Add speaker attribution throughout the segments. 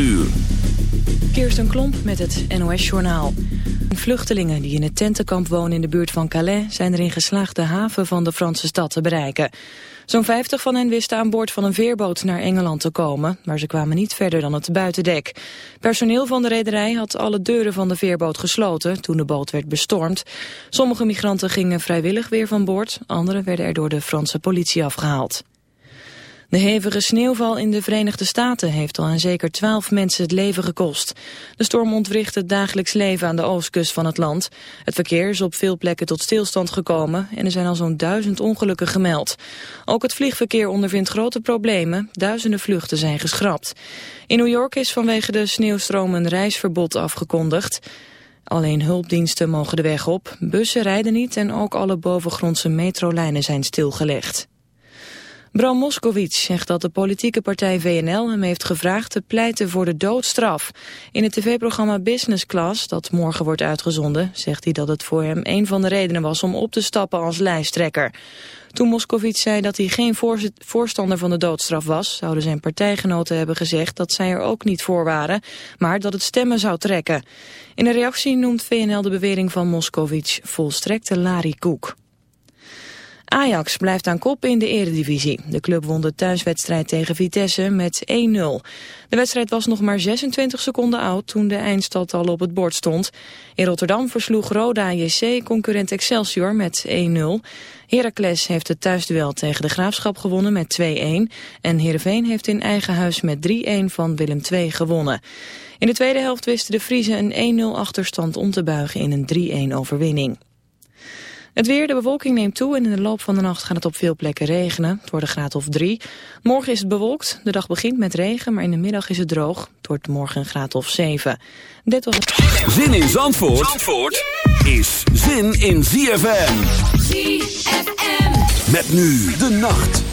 Speaker 1: uur.
Speaker 2: Kirsten Klomp met het NOS-journaal. Vluchtelingen die in het tentenkamp wonen in de buurt van Calais... zijn erin geslaagd de haven van de Franse stad te bereiken. Zo'n 50 van hen wisten aan boord van een veerboot naar Engeland te komen... maar ze kwamen niet verder dan het buitendek. Personeel van de rederij had alle deuren van de veerboot gesloten... toen de boot werd bestormd. Sommige migranten gingen vrijwillig weer van boord... anderen werden er door de Franse politie afgehaald. De hevige sneeuwval in de Verenigde Staten heeft al aan zeker twaalf mensen het leven gekost. De storm ontwricht het dagelijks leven aan de oostkust van het land. Het verkeer is op veel plekken tot stilstand gekomen en er zijn al zo'n duizend ongelukken gemeld. Ook het vliegverkeer ondervindt grote problemen. Duizenden vluchten zijn geschrapt. In New York is vanwege de sneeuwstroom een reisverbod afgekondigd. Alleen hulpdiensten mogen de weg op, bussen rijden niet en ook alle bovengrondse metrolijnen zijn stilgelegd. Bram Moskowitz zegt dat de politieke partij VNL hem heeft gevraagd te pleiten voor de doodstraf. In het tv-programma Business Class, dat morgen wordt uitgezonden, zegt hij dat het voor hem een van de redenen was om op te stappen als lijsttrekker. Toen Moskowitz zei dat hij geen voorstander van de doodstraf was, zouden zijn partijgenoten hebben gezegd dat zij er ook niet voor waren, maar dat het stemmen zou trekken. In een reactie noemt VNL de bewering van Moskowitz volstrekte larikoek. Ajax blijft aan kop in de eredivisie. De club won de thuiswedstrijd tegen Vitesse met 1-0. De wedstrijd was nog maar 26 seconden oud toen de eindstand al op het bord stond. In Rotterdam versloeg Roda JC concurrent Excelsior met 1-0. Heracles heeft het thuisduel tegen de Graafschap gewonnen met 2-1. En Heerenveen heeft in eigen huis met 3-1 van Willem II gewonnen. In de tweede helft wisten de Friese een 1-0 achterstand om te buigen in een 3-1 overwinning. Het weer, de bewolking neemt toe en in de loop van de nacht gaat het op veel plekken regenen. Het wordt een graad of drie. Morgen is het bewolkt. De dag begint met regen, maar in de middag is het droog. Het wordt morgen een graad of zeven. Dit was het...
Speaker 1: Zin in Zandvoort, Zandvoort is zin in ZFM. ZFM. Met nu de nacht.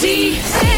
Speaker 3: See.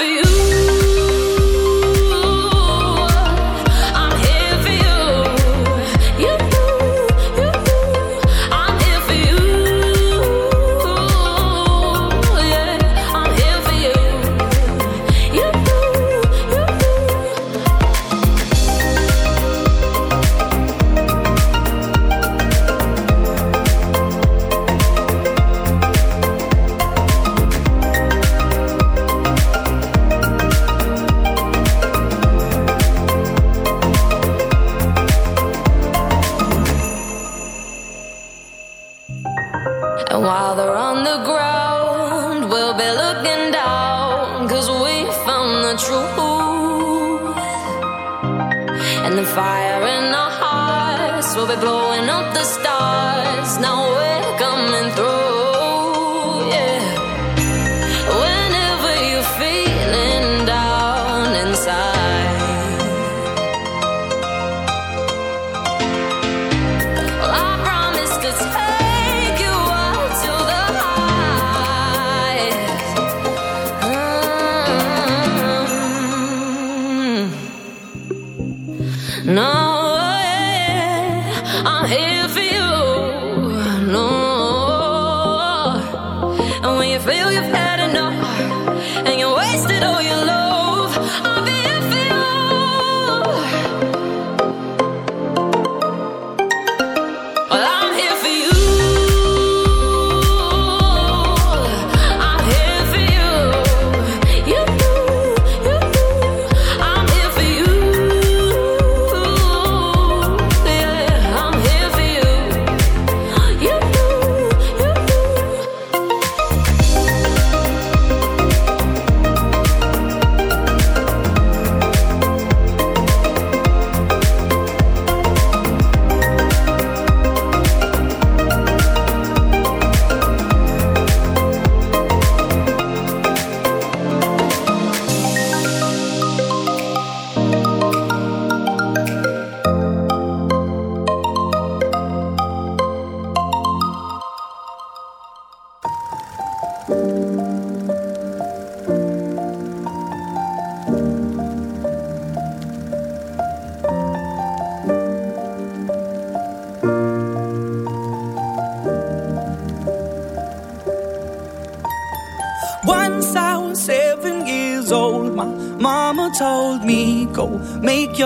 Speaker 4: for you.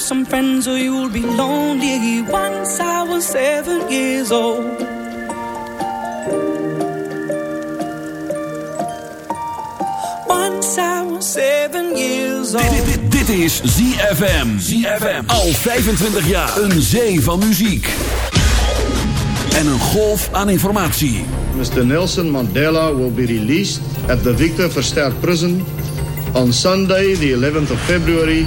Speaker 5: Some friends or you'll be lonely. Once I was seven years old. Once I was seven years old.
Speaker 1: Dit, dit, dit is ZFM. ZFM. Al 25 jaar. Een zee van muziek. En een golf aan informatie.
Speaker 6: Mr. Nelson Mandela will be released at the Victor Verster Prison on Sunday, the 11th of February,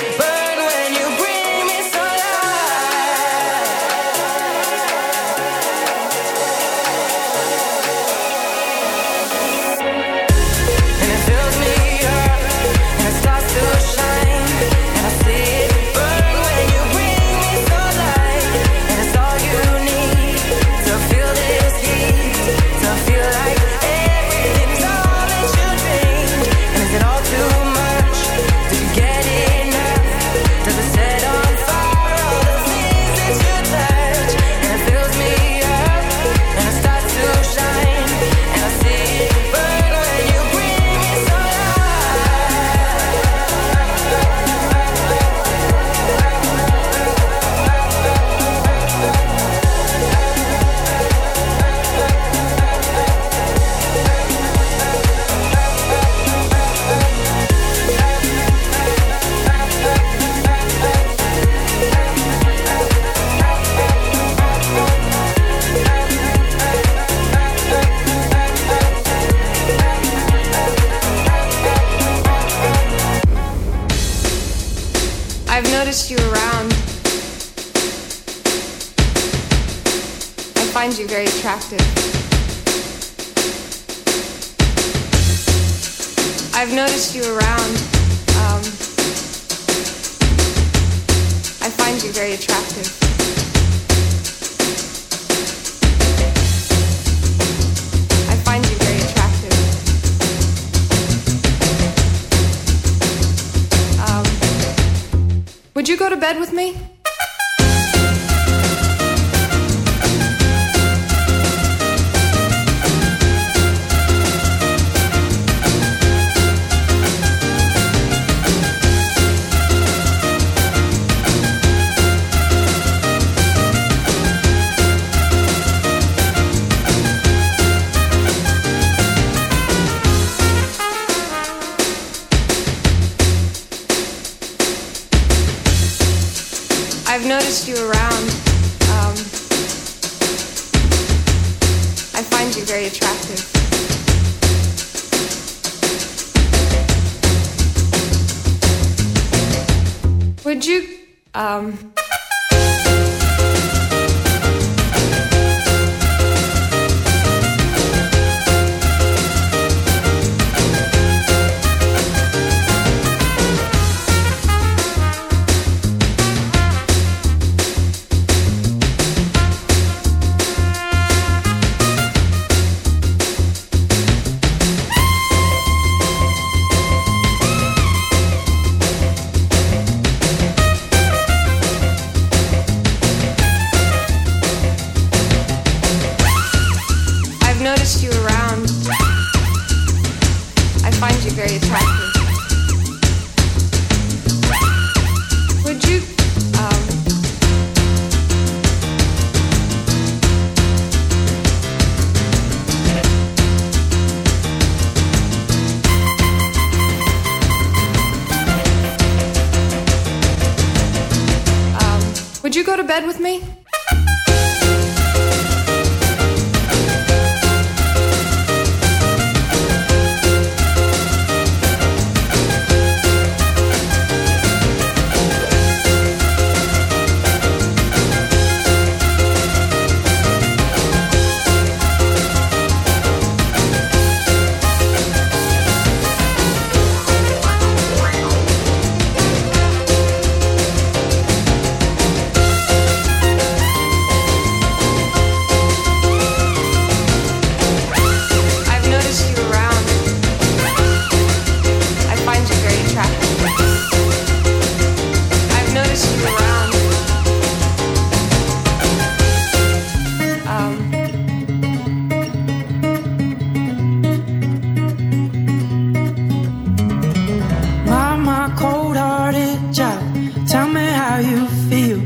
Speaker 5: you
Speaker 7: feel.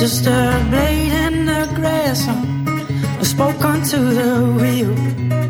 Speaker 7: Just a blade in the grass, I spoke onto the wheel.